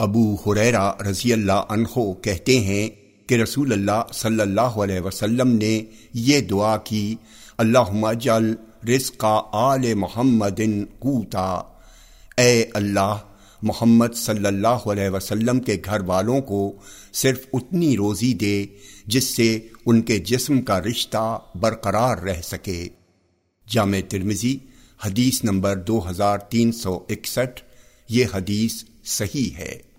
ابو حریرا رضی اللہ عنہ کہتے ہیں کہ رسول اللہ صلی اللہ علیہ وسلم نے یہ دعا کی اللہ جل رزق آل محمد قوتا۔ اے اللہ، محمد صلی اللہ علیہ وسلم کے گھر والوں کو صرف اتنی روزی دے جس سے ان کے جسم کا رشتہ برقرار رہ سکے۔ جامع ترمزی حدیث نمبر دو ہزار تین سو اکسٹھ، یہ حدیث صحیح ہے۔